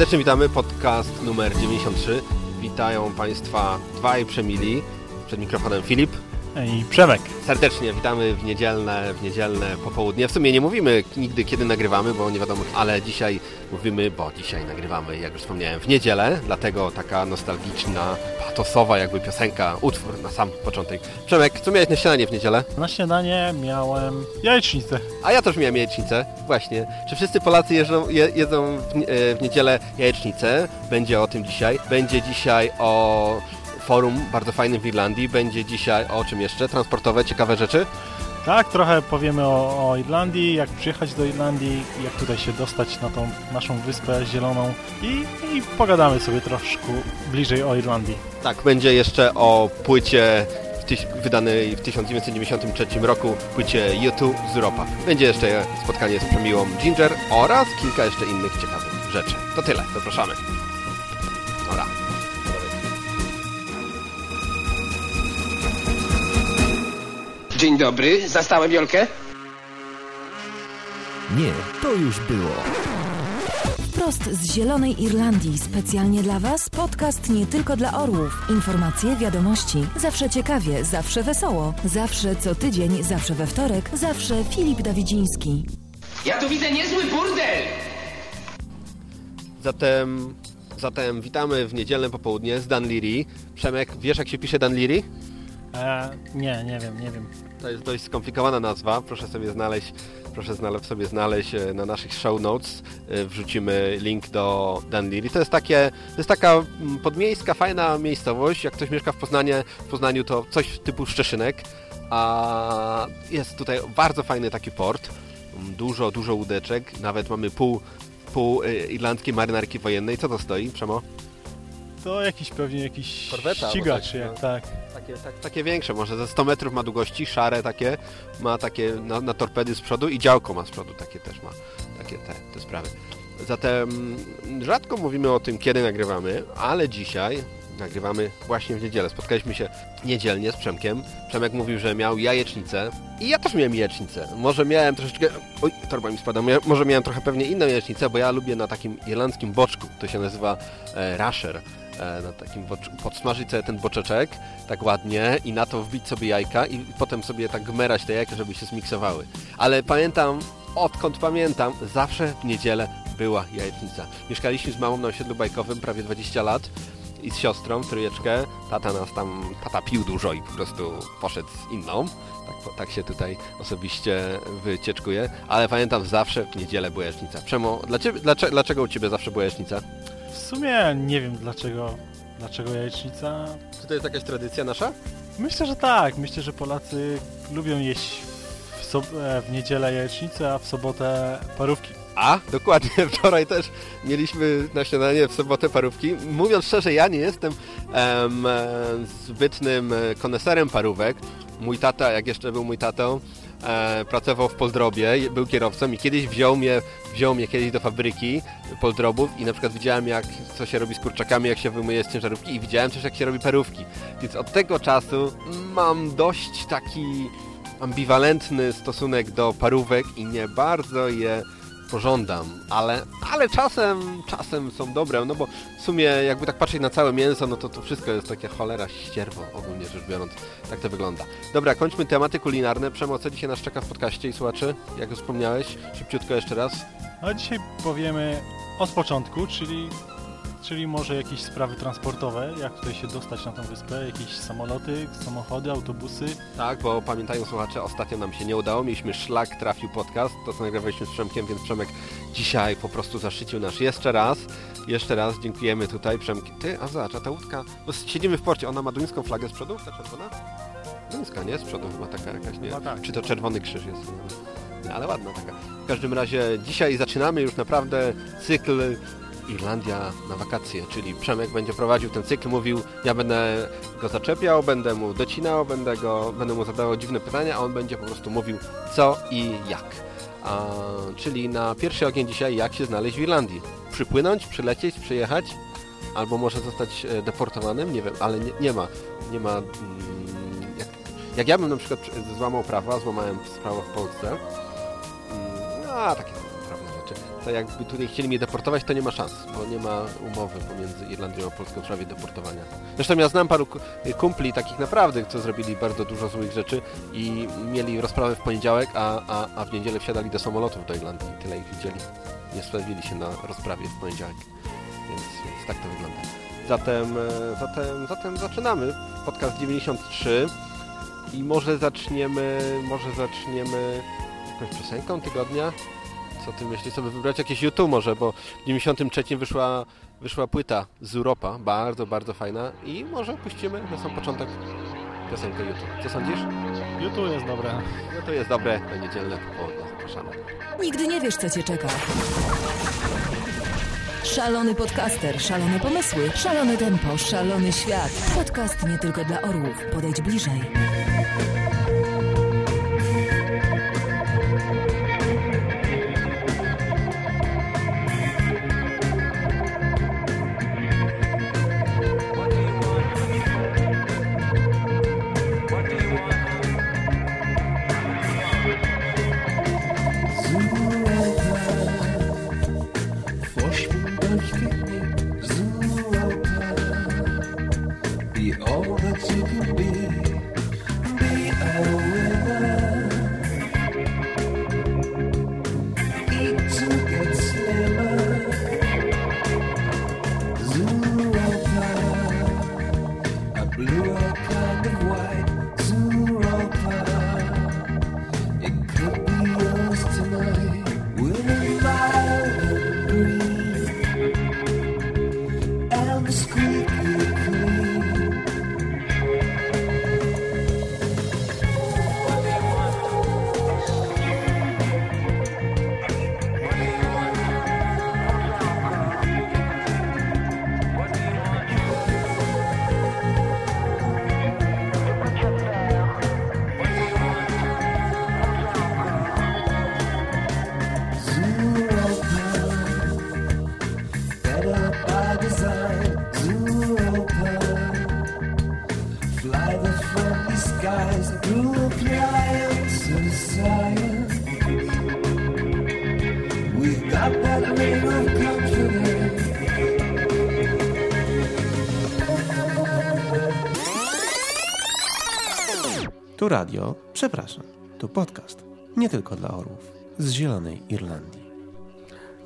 Serdecznie witamy, podcast numer 93. Witają Państwa dwaj przemili. Przed mikrofonem Filip. I Przemek. Serdecznie witamy w niedzielne, w niedzielne popołudnie. W sumie nie mówimy nigdy kiedy nagrywamy, bo nie wiadomo, ale dzisiaj mówimy, bo dzisiaj nagrywamy, jak już wspomniałem, w niedzielę, dlatego taka nostalgiczna, patosowa jakby piosenka, utwór na sam początek. Przemek, co miałeś na śniadanie w niedzielę? Na śniadanie miałem jajecznicę. A ja też miałem jajecznicę, właśnie. Czy wszyscy Polacy jeżdżą, je, jedzą w, e, w niedzielę jajecznicę? Będzie o tym dzisiaj. Będzie dzisiaj o forum bardzo fajnym w Irlandii. Będzie dzisiaj o czym jeszcze? Transportowe, ciekawe rzeczy. Tak, trochę powiemy o, o Irlandii, jak przyjechać do Irlandii, jak tutaj się dostać na tą naszą wyspę zieloną i, i pogadamy sobie troszkę bliżej o Irlandii. Tak, będzie jeszcze o płycie w wydanej w 1993 roku, płycie YouTube z Europa. Będzie jeszcze spotkanie z przemiłą Ginger oraz kilka jeszcze innych ciekawych rzeczy. To tyle, zapraszamy. Dobra. Dzień dobry, zastałem Jolkę? Nie, to już było. Wprost z Zielonej Irlandii, specjalnie dla Was, podcast nie tylko dla orłów. Informacje, wiadomości, zawsze ciekawie, zawsze wesoło, zawsze co tydzień, zawsze we wtorek, zawsze Filip Dawidziński. Ja tu widzę niezły burdel! Zatem, zatem witamy w niedzielne popołudnie z Dan Leary. Przemek, wiesz jak się pisze Dan Leary? E, nie, nie wiem, nie wiem. To jest dość skomplikowana nazwa. Proszę sobie znaleźć, proszę sobie znaleźć e, na naszych show notes. e, Wrzucimy link do Danliri. To jest takie, to jest taka mm, podmiejska, fajna miejscowość. Jak ktoś mieszka w Poznanie, w Poznaniu to coś typu Szczeszynek. A jest tutaj bardzo fajny taki port. Mm, Dużo, dużo łódeczek. Nawet mamy pół, pół e, irlandzkiej marynarki wojennej. Co to stoi, Przemo? To jakiś pewnie jakiś Korweta albo ścigacz, coś, jak, no. tak. Takie, tak, takie większe, może ze 100 metrów ma długości, szare takie, ma takie na, na torpedy z przodu i działko ma z przodu, takie też ma, takie te, te sprawy. Zatem rzadko mówimy o tym, kiedy nagrywamy, ale dzisiaj nagrywamy właśnie w niedzielę. Spotkaliśmy się niedzielnie z Przemkiem. Przemek mówił, że miał jajecznicę i ja też miałem jajecznicę. Może miałem troszeczkę... Oj, torba mi spada. Może miałem trochę pewnie inną jajecznicę, bo ja lubię na takim irlandzkim boczku. To się nazywa e, rasher e, na takim podsmażyć sobie ten boczeczek tak ładnie i na to wbić sobie jajka i potem sobie tak gmerać te jajka, żeby się zmiksowały. Ale pamiętam, odkąd pamiętam, zawsze w niedzielę była jajecznica. Mieszkaliśmy z mamą na osiedlu bajkowym prawie 20 lat i z siostrą, trójeczkę. Tata nas tam, tata pił dużo i po prostu poszedł z inną. Tak, tak się tutaj osobiście wycieczkuje. Ale pamiętam, zawsze w niedzielę była jajecznica. Przemo, dla ciebie, dlaczego, dlaczego u Ciebie zawsze była jajecznica? W sumie nie wiem dlaczego, dlaczego jajecznica. Czy to jest jakaś tradycja nasza? Myślę, że tak. Myślę, że Polacy lubią jeść w, sob- e, w niedzielę jajecznicę, a w sobotę parówki. A, dokładnie. Wczoraj też mieliśmy na śniadanie w sobotę parówki. Mówiąc szczerze, ja nie jestem em, e, zbytnym koneserem parówek. Mój tata, jak jeszcze był mój tatą, e, pracował w Poldrobie, był kierowcą i kiedyś wziął mnie, wziął mnie kiedyś do fabryki Poldrobów i na przykład widziałem, jak, co się robi z kurczakami, jak się wyjmuje z ciężarówki i widziałem też, jak się robi parówki. Więc od tego czasu mam dość taki ambiwalentny stosunek do parówek i nie bardzo je pożądam, ale, ale czasem, czasem są dobre, no bo w sumie jakby tak patrzeć na całe mięso, no to to wszystko jest takie cholera ścierwo, ogólnie rzecz biorąc, tak to wygląda. Dobra, kończmy tematy kulinarne. Przemo, co dzisiaj nas czeka w podcaście i słuchaczy? Jak już wspomniałeś, szybciutko jeszcze raz. A dzisiaj powiemy od początku, czyli, czyli może jakieś sprawy transportowe, jak tutaj się dostać na tą wyspę, jakieś samoloty, samochody, autobusy. Tak, bo pamiętają słuchacze, ostatnio nam się nie udało, mieliśmy szlak, trafił podcast, to co nagrywaliśmy z Przemkiem, więc Przemek dzisiaj po prostu zaszczycił nasz jeszcze raz. Jeszcze raz dziękujemy tutaj Przemki. Ty, a zobacz, a ta łódka, bo siedzimy w porcie, ona ma duńską flagę z przodu, ta czerwona? Duńska, nie? Z przodu chyba taka jakaś, nie? Tak. Czy to czerwony krzyż jest? Nie, ale ładna taka. W każdym razie dzisiaj zaczynamy już naprawdę cykl Irlandia na wakacje, czyli Przemek będzie prowadził ten cykl, mówił, ja będę go zaczepiał, będę mu docinał, będę, go, będę mu zadawał dziwne pytania, a on będzie po prostu mówił co i jak. A, czyli na pierwszy ogień dzisiaj, jak się znaleźć w Irlandii. Przypłynąć, przylecieć, przyjechać, albo może zostać e, deportowanym, nie wiem, ale nie, nie ma, nie ma... Mm, jak, jak ja bym na przykład złamał prawa, złamałem prawo w Polsce, mm, a takie to jakby tutaj chcieli mnie deportować, to nie ma szans, bo nie ma umowy pomiędzy Irlandią a Polską w sprawie deportowania. Zresztą ja znam paru kumpli takich naprawdę, co zrobili bardzo dużo złych rzeczy i mieli rozprawę w poniedziałek, a, a, a w niedzielę wsiadali do samolotów do Irlandii tyle ich widzieli. Nie sprawili się na rozprawie w poniedziałek, więc, więc tak to wygląda. Zatem, e, zatem, zatem zaczynamy podcast 93 i może zaczniemy, może zaczniemy jakąś piosenką tygodnia. Co ty myślisz? Sobie wybrać jakieś YouTube może, bo w 93 wyszła, wyszła płyta z Europa, bardzo, bardzo fajna i może puścimy na sam początek piosenkę YouTube. Co sądzisz? YouTube jest dobre. No to jest dobre, na niedzielne popołudnie. Zapraszamy. Nigdy nie wiesz, co cię czeka. Szalony podcaster, szalone pomysły, szalone tempo, szalony świat. Podcast nie tylko dla orłów. Podejdź bliżej. Radio, przepraszam, tu podcast. Nie tylko dla orłów. Z Zielonej Irlandii.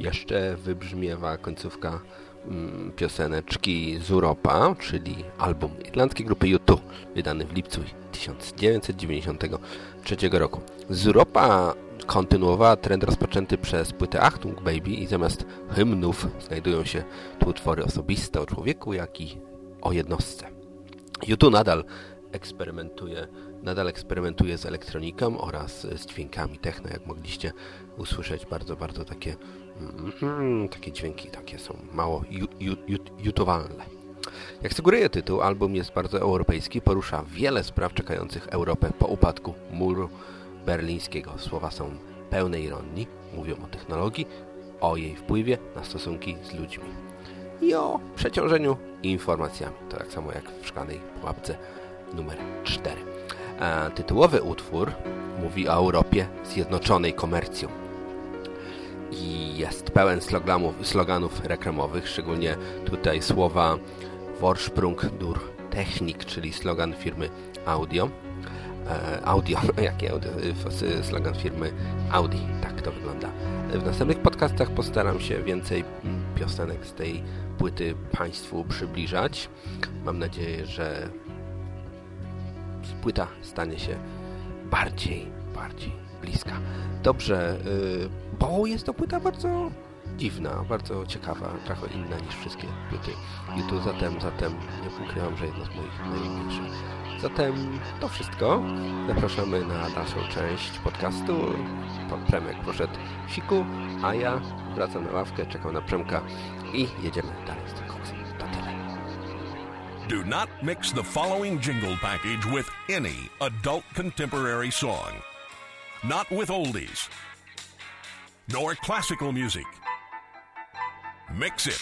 Jeszcze wybrzmiewa końcówka mm, pioseneczki z Europa, czyli album irlandzkiej grupy U2, wydany w lipcu 1993 roku. Z Europa kontynuowała trend rozpoczęty przez płytę Achtung Baby i zamiast hymnów znajdują się tu utwory osobiste o człowieku, jak i o jednostce. U2 nadal eksperymentuje, nadal eksperymentuje z elektroniką oraz z dźwiękami techno, jak mogliście usłyszeć, bardzo, bardzo takie, mm, takie dźwięki, takie są mało jutowalne. Jak sugeruje tytuł, album jest bardzo europejski, porusza wiele spraw czekających Europę po upadku muru berlińskiego. Słowa są pełne ironii, mówią o technologii, o jej wpływie na stosunki z ludźmi i o przeciążeniu informacjami. To tak samo jak w szklanej pułapce numer 4. A tytułowy utwór mówi o Europie zjednoczonej komercją i jest pełen sloganów, sloganów reklamowych, szczególnie tutaj słowa Vorsprung dur Technik, czyli slogan firmy Audio. E, audio, jakie audio? Slogan firmy Audi, tak to wygląda. W następnych podcastach postaram się więcej piosenek z tej płyty Państwu przybliżać. Mam nadzieję, że płyta stanie się bardziej, bardziej bliska. Dobrze, yy, bo jest to płyta bardzo dziwna, bardzo ciekawa, trochę inna niż wszystkie płyty YouTube, zatem, zatem nie ukrywam, że jedna z moich najlubiejszych. Zatem to wszystko. Zapraszamy na dalszą część podcastu. Pan Premek poszedł siku, a ja wracam na ławkę, czekam na Przemka i jedziemy dalej Do not mix the following jingle package with any adult contemporary song. Not with oldies, nor classical music. Mix it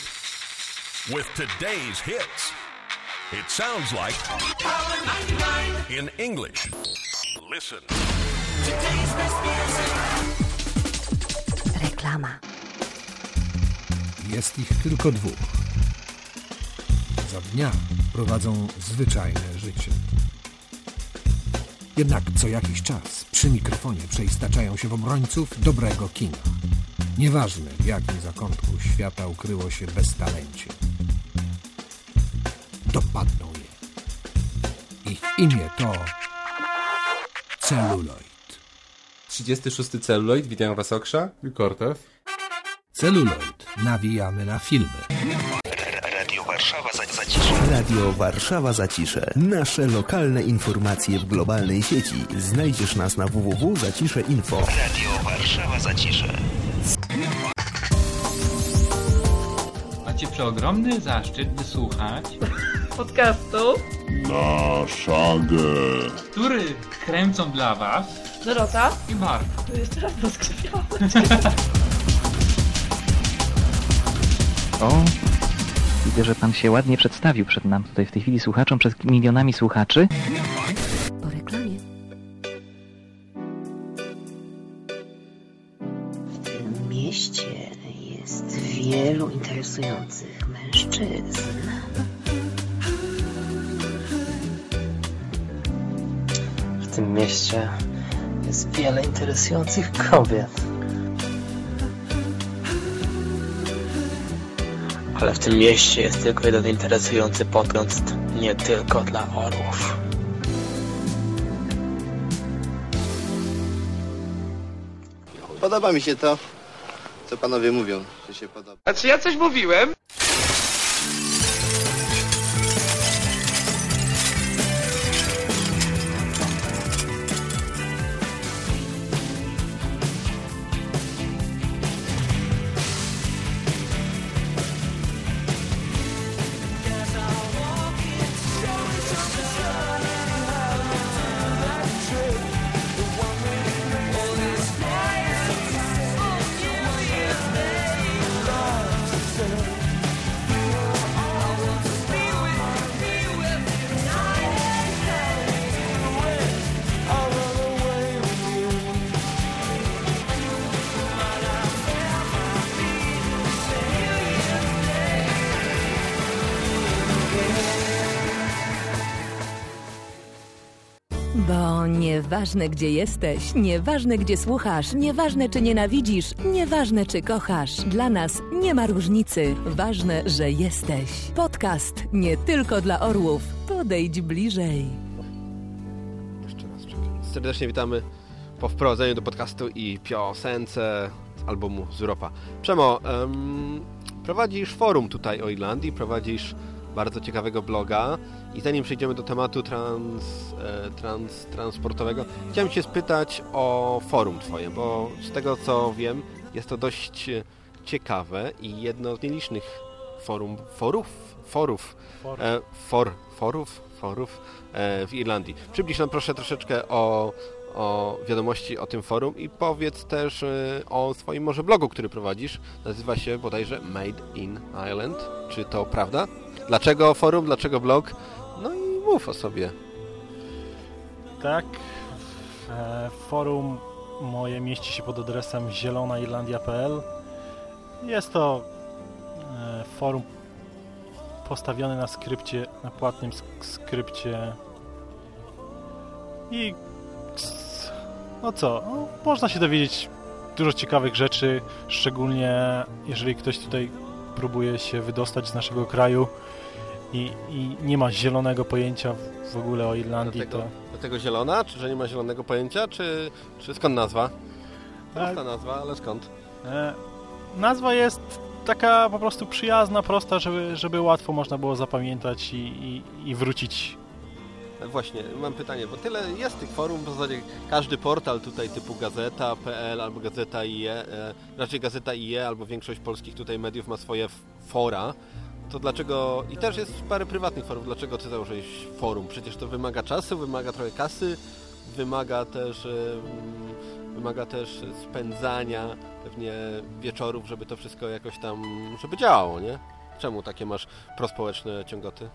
with today's hits. It sounds like in English. Listen. Reklama. Jest ich tylko dwóch. Za dnia prowadzą zwyczajne życie. Jednak co jakiś czas przy mikrofonie przeistaczają się w obrońców dobrego kina. Nieważne w jakim zakątku świata ukryło się beztalencie. Dopadną je. Ich imię to celuloid. 36 celuloid, witam was Oksza. I Cortez. Celuloid. Nawijamy na filmy. Radio Warszawa Zacisze. Radio Warszawa Zacisze. Nasze lokalne informacje w globalnej sieci. Znajdziesz nas na www.zacisze.info. Radio Warszawa Zacisze. Macie przeogromny zaszczyt wysłuchać podcastu na szagę, który kręcą dla was Dorota i Mark. To jeszcze raz rozkrzywiałam. O, widzę, że pan się ładnie przedstawił przed nam tutaj w tej chwili słuchaczom, przed milionami słuchaczy. Po reklamie. W tym mieście jest wielu interesujących mężczyzn. W tym mieście jest wiele interesujących kobiet. W tym mieście jest tylko jeden interesujący podcast, nie tylko dla orłów. Podoba mi się to, co panowie mówią, że się podoba. A czy ja coś mówiłem? Nieważne gdzie jesteś, nieważne gdzie słuchasz, nieważne czy nienawidzisz, nieważne czy kochasz, dla nas nie ma różnicy. Ważne, że jesteś. Podcast nie tylko dla orłów. Podejdź bliżej. Jeszcze raz czekaj. Serdecznie witamy po wprowadzeniu do podcastu i piosence z albumu z Europa. Przemo, um, prowadzisz forum tutaj o Irlandii, prowadzisz bardzo ciekawego bloga i zanim przejdziemy do tematu trans, e, trans, transportowego, chciałem Cię spytać o forum Twoje, bo z tego co wiem, jest to dość ciekawe i jedno z nielicznych forum, forów, forów, e, for, forów, forów e, w Irlandii. Przybliż nam proszę troszeczkę o, o wiadomości o tym forum i powiedz też e, o swoim może blogu, który prowadzisz. Nazywa się bodajże Made in Ireland. Czy to prawda? Dlaczego forum, dlaczego blog? No i mów o sobie. Tak, e, forum moje mieści się pod adresem zielonairlandia.pl. Jest to e, forum postawione na skrypcie, na płatnym skrypcie i no co, no, można się dowiedzieć dużo ciekawych rzeczy, szczególnie jeżeli ktoś tutaj próbuje się wydostać z naszego kraju i, i nie ma zielonego pojęcia w ogóle o Irlandii. Dlatego, to... dlatego zielona? Czy że nie ma zielonego pojęcia? Czy, czy skąd nazwa? Prosta nazwa, ale skąd? E, nazwa jest taka po prostu przyjazna, prosta, żeby, żeby łatwo można było zapamiętać i, i, i wrócić Właśnie, mam pytanie, bo tyle jest tych forum, w zasadzie każdy portal tutaj typu gazeta.pl albo gazeta IE, e, raczej gazeta IE albo większość polskich tutaj mediów ma swoje fora, to dlaczego, i też jest parę prywatnych forów, dlaczego ty założyłeś forum? Przecież to wymaga czasu, wymaga trochę kasy, wymaga też, wymaga też spędzania pewnie wieczorów, żeby to wszystko jakoś tam, żeby działało, nie? Czemu takie masz prospołeczne ciągoty?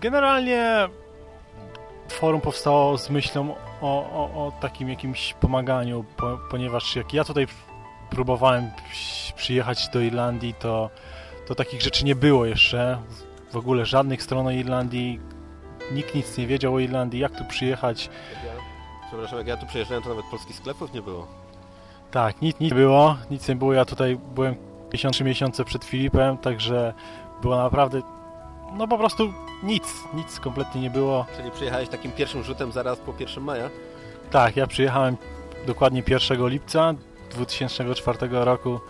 Generalnie forum powstało z myślą o, o, o takim jakimś pomaganiu, po, ponieważ jak ja tutaj próbowałem przyjechać do Irlandii, to, to takich rzeczy nie było jeszcze. W ogóle żadnych stron o Irlandii, nikt nic nie wiedział o Irlandii, jak tu przyjechać. Przepraszam, jak ja tu przyjeżdżałem, to nawet polskich sklepów nie było. Tak, nic, nic nie było, nic nie było. Ja tutaj byłem 53 miesiące przed Filipem, także było naprawdę, no po prostu nic, nic kompletnie nie było. Czyli przyjechałeś takim pierwszym rzutem zaraz po 1 maja? Tak, ja przyjechałem dokładnie 1 lipca 2004 roku,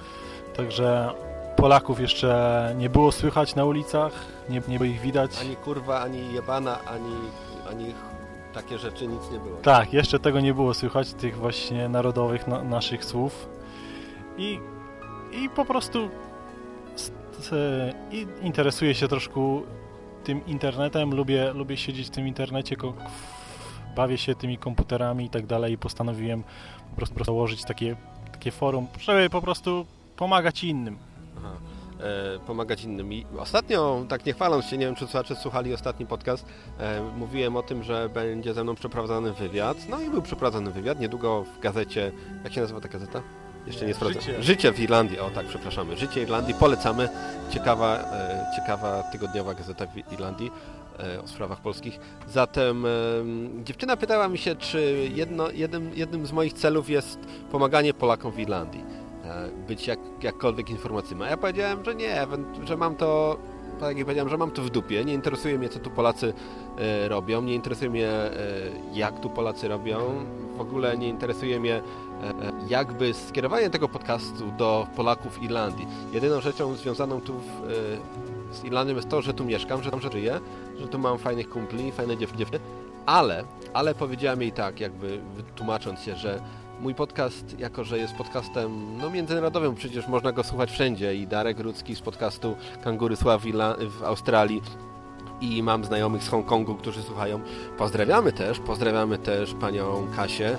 także Polaków jeszcze nie było słychać na ulicach, nie, nie było ich widać. Ani kurwa, ani jebana, ani, ani takie rzeczy, nic nie było. Tak, jeszcze tego nie było słychać, tych właśnie narodowych na, naszych słów. I, i po prostu i interesuję się troszkę tym internetem, lubię, lubię siedzieć w tym internecie, bawię się tymi komputerami i tak dalej i postanowiłem po prostu założyć takie, takie forum, żeby po prostu pomagać innym. Aha. E, pomagać innym. I ostatnio, tak nie chwaląc się, nie wiem czy słuchacze słuchali ostatni podcast, e, mówiłem o tym, że będzie ze mną przeprowadzany wywiad. No i był przeprowadzony wywiad, niedługo w gazecie, jak się nazywa ta gazeta? Jeszcze nie sprawdzę. Życie. Życie w Irlandii, o tak, przepraszamy. Życie Irlandii, polecamy. Ciekawa, e, ciekawa tygodniowa gazeta w Irlandii e, o sprawach polskich. Zatem e, dziewczyna pytała mi się, czy jedno, jednym, jednym z moich celów jest pomaganie Polakom w Irlandii. E, być jak, jakkolwiek informacyjnym. A ja powiedziałem, że nie, że mam to tak jak powiedziałem, że mam to w dupie. Nie interesuje mnie, co tu Polacy e, robią, nie interesuje mnie, e, jak tu Polacy robią. W ogóle nie interesuje mnie jakby skierowanie tego podcastu do Polaków Irlandii. Jedyną rzeczą związaną tu w, z Irlandią jest to, że tu mieszkam, że tam żyję, że tu mam fajnych kumpli, fajne dziewczyny, ale, ale powiedziałem jej tak, jakby tłumacząc się, że mój podcast, jako że jest podcastem no, międzynarodowym, przecież można go słuchać wszędzie i Darek Rudzki z podcastu Kangury Sławi w Australii i mam znajomych z Hongkongu, którzy słuchają. Pozdrawiamy też, pozdrawiamy też panią Kasię,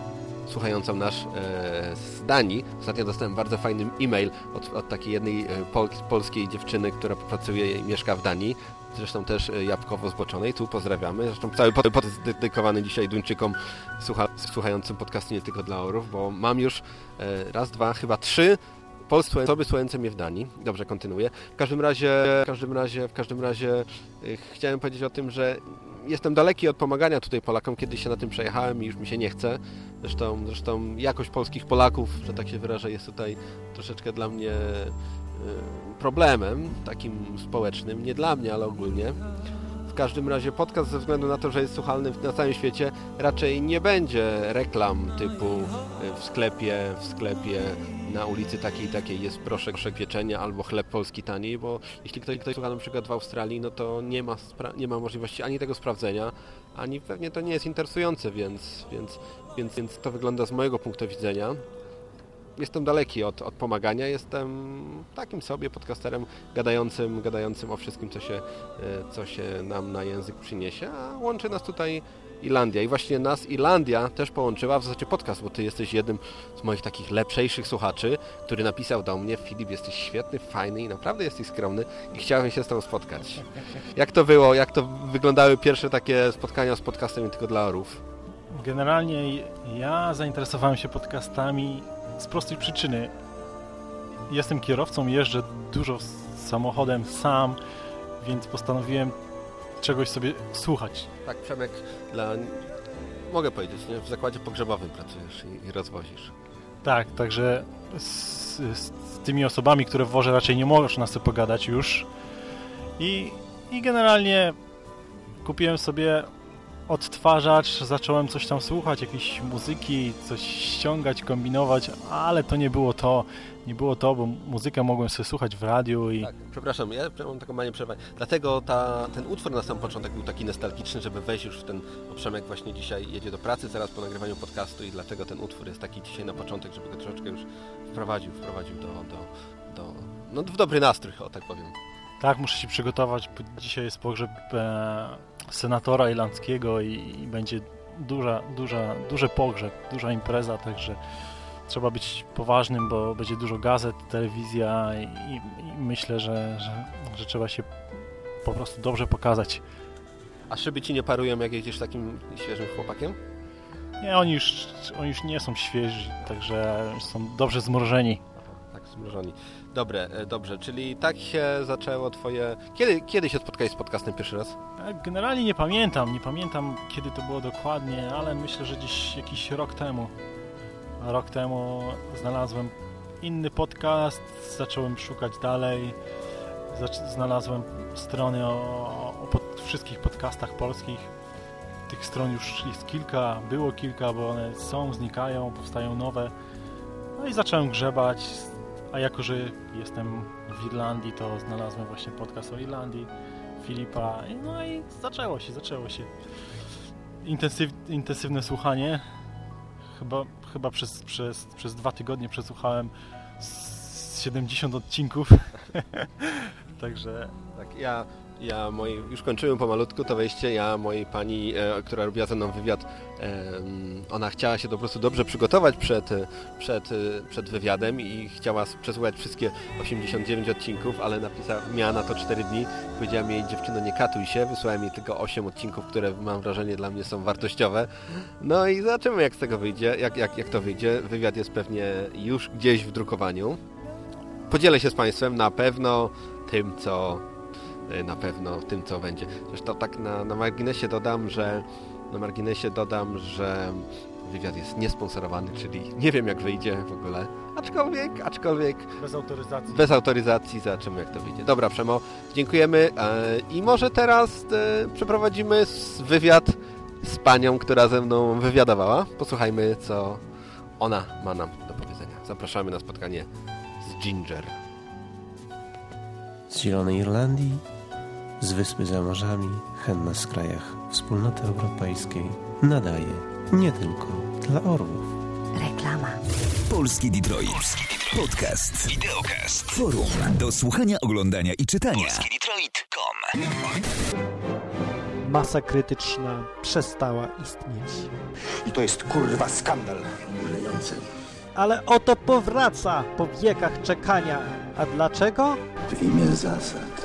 słuchającą nasz e, z Danii. Ostatnio dostałem bardzo fajny e-mail od, od takiej jednej e, pol, polskiej dziewczyny, która pracuje i mieszka w Danii zresztą też e, jabłkowo zboczonej. Tu pozdrawiamy. Zresztą cały podcast jest dedykowany dzisiaj Duńczykom słucha, słuchającym podcastu nie tylko dla orów, bo mam już e, raz, dwa, chyba trzy polskie osoby słuchające mnie w Danii. Dobrze, kontynuuję. W każdym razie, w każdym razie, w każdym razie e, chciałem powiedzieć o tym, że jestem daleki od pomagania tutaj Polakom, kiedy się na tym przejechałem i już mi się nie chce. Zresztą, zresztą jakość polskich Polaków, że tak się wyrażę, jest tutaj troszeczkę dla mnie problemem takim społecznym, nie dla mnie, ale ogólnie. W każdym razie podcast ze względu na to, że jest słuchalny na całym świecie, raczej nie będzie reklam typu y, w sklepie, w sklepie na ulicy takiej takiej jest proszek, proszek pieczenia albo chleb polski taniej, bo jeśli ktoś, ktoś słucha na przykład w Australii, no to nie ma, nie ma możliwości ani tego sprawdzenia, ani pewnie to nie jest interesujące, więc, więc, więc, więc to wygląda z mojego punktu widzenia jestem daleki od, od pomagania, jestem takim sobie podcasterem gadającym, gadającym o wszystkim, co się, e, co się nam na język przyniesie, a łączy nas tutaj Irlandia. I właśnie nas Irlandia też połączyła w zasadzie podcast, bo Ty jesteś jednym z moich takich lepszejszych słuchaczy, który napisał do mnie Filip, jesteś świetny, fajny i naprawdę jesteś skromny i chciałem się z Tobą spotkać. Jak to było? Jak to wyglądały pierwsze takie spotkania z podcastem tylko dla orów? Generalnie ja zainteresowałem się podcastami z prostej przyczyny. Jestem kierowcą, jeżdżę dużo samochodem sam, więc postanowiłem czegoś sobie słuchać. Tak, Przemek, dla... mogę powiedzieć, nie? w zakładzie pogrzebowym pracujesz i, i rozwozisz. Tak, także z, z, tymi osobami, które wożę, raczej nie można sobie pogadać już. I, I generalnie kupiłem sobie odtwarzacz, zacząłem coś tam słuchać, jakieś muzyki, coś ściągać, kombinować, ale to nie było to, nie było to, bo muzykę mogłem sobie słuchać w radiu i... Tak, przepraszam, ja mam taką manię przerwać. Dlatego ta, ten utwór na sam początek był taki nostalgiczny, żeby wejść już w ten... Przemek właśnie dzisiaj jedzie do pracy zaraz po nagrywaniu podcastu i dlatego ten utwór jest taki dzisiaj na początek, żeby go troszeczkę już wprowadził, wprowadził do... do, do no w dobry nastrój, o tak powiem. Tak, muszę się przygotować, bo dzisiaj jest pogrzeb e, senatora irlandzkiego i, i, będzie duża, duża, duży pogrzeb, duża impreza, także trzeba być poważnym, bo będzie dużo gazet, telewizja i, i myślę, że, że, że, trzeba się po prostu dobrze pokazać. A szyby ci nie parują, jak jedziesz takim świeżym chłopakiem? Nie, oni już, oni już nie są świeży, także są dobrze zmrożeni. Zmrużoni. Dobre, e, dobrze, czyli tak się zaczęło twoje... Kiedy, kiedy się spotkałeś z podcastem pierwszy raz? E, Generalnie nie pamiętam, nie pamiętam kiedy to było dokładnie, ale myślę, że gdzieś jakiś rok temu. Rok temu znalazłem inny podcast, zacząłem szukać dalej, znalazłem strony o, o pod, wszystkich podcastach polskich. Tych stron już jest kilka, było kilka, bo one są, znikają, powstają nowe. No i zacząłem grzebać, a jako, że jestem w Irlandii, to znalazłem właśnie podcast o Irlandii, Filipa, no i zaczęło się, zaczęło się. Intensyw, intensywne słuchanie. Chyba, chyba przez, przez, przez dwa tygodnie przesłuchałem z 70 odcinków. Także Tak, ja, ja moi, już kończyłem pomalutku to wejście, ja mojej pani, e, która robiła ze mną wywiad, em, ona chciała się po prostu dobrze przygotować przed, e, przed, e, przed wywiadem i chciała przesłuchać wszystkie 89 odcinków, ale napisała, miała na to 4 dni. Powiedziałem jej, dziewczyno, nie katuj się, wysłałem jej tylko 8 odcinków, które mam wrażenie dla mnie są wartościowe. No i zobaczymy, jak z tego wyjdzie, jak, jak, jak to wyjdzie. Wywiad jest pewnie już gdzieś w drukowaniu. Podzielę się z Państwem na pewno tym, co na pewno tym, co będzie. Zresztą tak na, na marginesie dodam, że na marginesie dodam, że wywiad jest niesponsorowany, czyli nie wiem jak wyjdzie w ogóle. Aczkolwiek, aczkolwiek bez autoryzacji. bez autoryzacji zobaczymy jak to wyjdzie. Dobra, Przemo, dziękujemy e, i może teraz e, przeprowadzimy wywiad z panią, która ze mną wywiadowała. Posłuchajmy, co ona ma nam do powiedzenia. Zapraszamy na spotkanie z Ginger. Z Zielonej Irlandii, z Wyspy za Morzami, henna z krajach Wspólnoty Europejskiej nadaje nie tylko dla orłów. Reklama. Polski Detroit. Podcast. Wideocast. Forum. Do słuchania, oglądania i czytania. PolskiDetroit.com Masa krytyczna przestała istnieć. I to jest kurwa skandal. Ulejący. Ale oto powraca po wiekach czekania. A dlaczego? W imię zasad,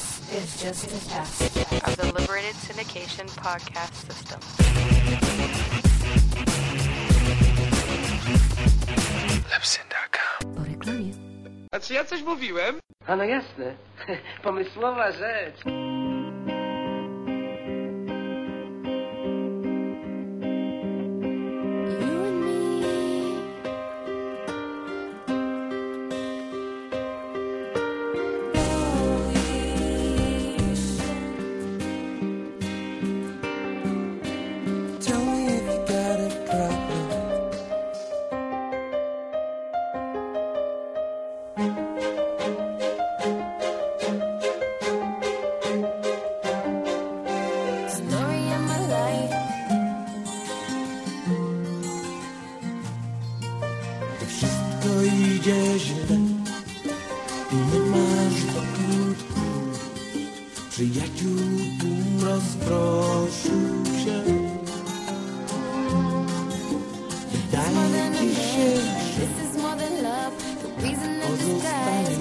This is just a test of the Liberated Syndication podcast system. Po reklamie. A czy ja coś mówiłem? A no jasne. Pomysłowa rzecz. to idzie źle i nie masz wokół pust. Przyjaciół tłum rozproszył się. Wydaje ci się, że pozostaje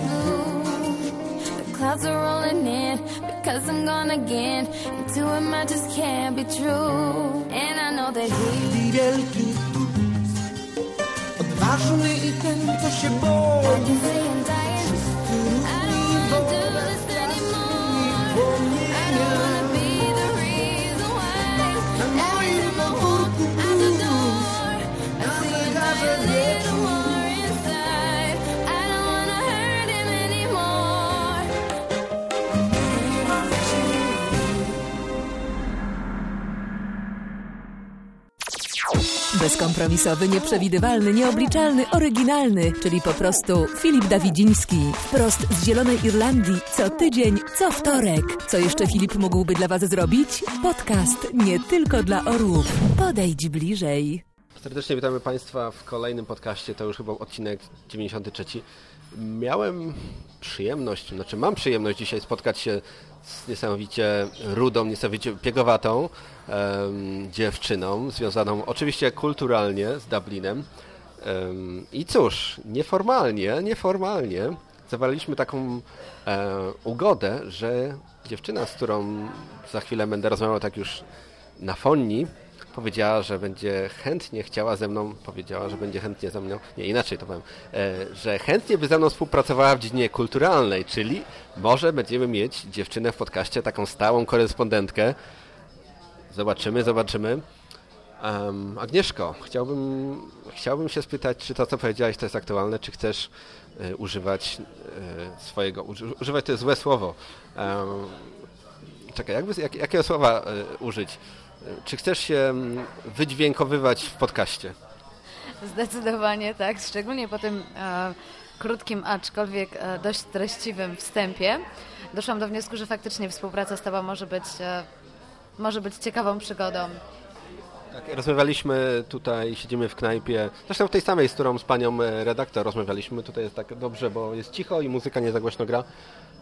Clouds are rolling in because I'm gone again. And to him, I just can't be true. And I know that he. Odważny i ten, co się boi. Bezkompromisowy, nieprzewidywalny, nieobliczalny, oryginalny, czyli po prostu Filip Dawidziński. Wprost z Zielonej Irlandii, co tydzień, co wtorek. Co jeszcze Filip mógłby dla Was zrobić? Podcast nie tylko dla orłów. Podejdź bliżej. Serdecznie witamy Państwa w kolejnym podcaście, to już chyba odcinek 93. Miałem przyjemność, znaczy mam przyjemność dzisiaj spotkać się niesamowicie rudą, niesamowicie piegowatą em, dziewczyną, związaną oczywiście kulturalnie z Dublinem. Em, I cóż, nieformalnie, nieformalnie zawarliśmy taką e, ugodę, że dziewczyna, z którą za chwilę będę rozmawiał tak już na fonni, powiedziała, że będzie chętnie chciała ze mną, powiedziała, że będzie chętnie ze mną, nie inaczej to powiem, e, że chętnie by ze mną współpracowała w dziedzinie kulturalnej, czyli może będziemy mieć dziewczynę w podcaście, taką stałą korespondentkę. Zobaczymy, zobaczymy. Em, Agnieszko, chciałbym, chciałbym się spytać, czy to, co powiedziałaś, to jest aktualne, czy chcesz e, używać e, swojego, uży, używać to jest złe słowo. Em, czekaj, jakby, jak, jakiego słowa użyć? Czy chcesz się mm, wydźwiękowywać w podcaście? Zdecydowanie tak, szczególnie po tym e, krótkim, aczkolwiek e, dość treściwym wstępie. Doszłam do wniosku, że faktycznie współpraca z Tobą może być, e, może być ciekawą przygodą. Tak, rozmawialiśmy tutaj, siedzimy w knajpie, zresztą w tej samej, z którą z panią e, redaktor rozmawialiśmy. Tutaj jest tak dobrze, bo jest cicho i muzyka nie za głośno gra.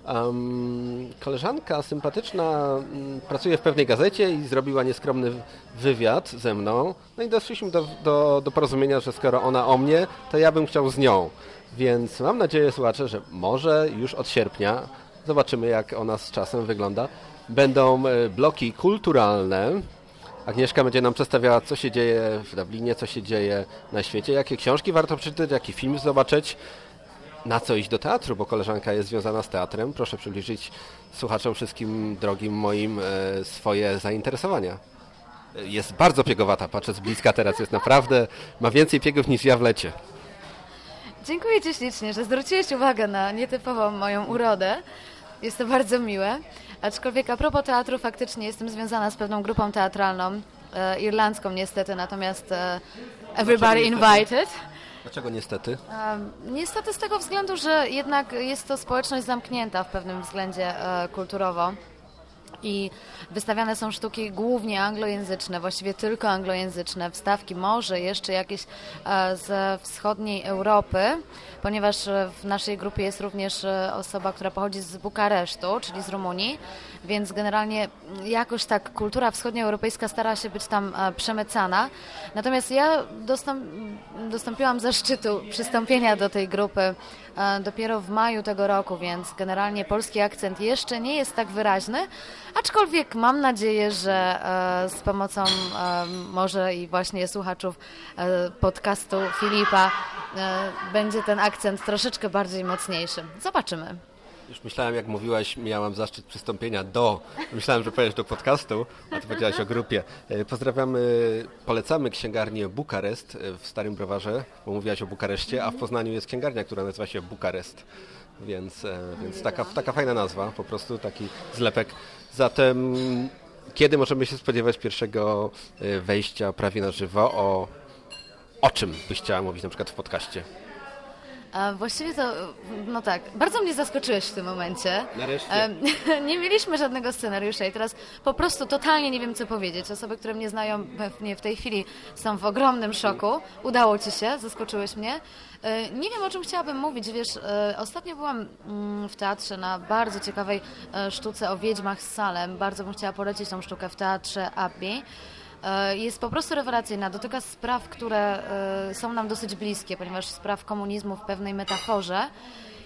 Em, koleżanka sympatyczna mm, pracuje w pewnej gazecie i zrobiła nieskromny wywiad ze mną. No i doszliśmy do, do, do porozumienia, że skoro ona o mnie, to ja bym chciał z nią. Więc mam nadzieję, słuchacze, że może już od sierpnia, zobaczymy jak ona z czasem wygląda, będą e, bloki kulturalne, Agnieszka będzie nam przedstawiała, co się dzieje w Dublinie, co się dzieje na świecie, jakie książki warto przeczytać, jaki film zobaczyć, na co iść do teatru, bo koleżanka jest związana z teatrem. Proszę przybliżyć słuchaczom wszystkim drogim moim e, swoje zainteresowania. Jest bardzo piegowata, patrzę z bliska teraz, jest naprawdę, ma więcej piegów niż ja w lecie. Dziękuję Ci ślicznie, że zwróciłeś uwagę na nietypową moją urodę. Jest to bardzo miłe. Aczkolwiek a propos teatru, faktycznie jestem związana z pewną grupą teatralną, e, irlandzką niestety, natomiast e, Everybody? Invited. Dlaczego niestety? Niestety z tego względu, że jednak jest to społeczność zamknięta w pewnym względzie e, kulturowo. I wystawiane są sztuki głównie anglojęzyczne, właściwie tylko anglojęzyczne, wstawki może jeszcze jakieś e, ze wschodniej Europy, ponieważ e, w naszej grupie jest również e, osoba, która pochodzi z Bukaresztu, czyli z Rumunii, więc generalnie jakoś tak kultura wschodnioeuropejska stara się być tam przemycana. Natomiast ja dostąp, dostąpiłam zaszczytu przystąpienia do tej grupy dopiero w maju tego roku, więc generalnie polski akcent jeszcze nie jest tak wyraźny, aczkolwiek mam nadzieję, że e, z pomocą e, może i właśnie słuchaczów e, podcastu Filipa będzie ten akcent troszeczkę bardziej mocniejszy. Zobaczymy. Już myślałem, jak mówiłaś, miałam zaszczyt przystąpienia do, myślałem, że powiesz do podcastu, a ty powiedziałaś o grupie. E, Pozdrawiamy, polecamy księgarnię Bukarest e, w Starym Browarze, bo mówiłaś o Bukareszcie, a w Poznaniu jest księgarnia, która nazywa się Bukarest. Więc, e, więc taka, taka fajna nazwa, po prostu taki zlepek. Zatem kiedy możemy się spodziewać pierwszego e, wejścia prawie na żywo? O, o czym byś chciała mówić na przykład w podcaście? A właściwie to, no tak, bardzo mnie zaskoczyłeś w tym momencie. Nareszcie. Nie mieliśmy żadnego scenariusza i teraz po prostu totalnie nie wiem, co powiedzieć. Osoby, które mnie znają pewnie w tej chwili są w ogromnym szoku. Udało Ci się, zaskoczyłeś mnie. E, Nie wiem, o czym chciałabym mówić. Wiesz, e, ostatnio byłam mm, w teatrze na bardzo ciekawej e, sztuce o wiedźmach z Salem. Bardzo bym chciała polecić tą sztukę w teatrze Abbey. E, Jest po prostu rewelacyjna. Dotyka spraw, które e, są nam dosyć bliskie, ponieważ spraw komunizmu w pewnej metaforze.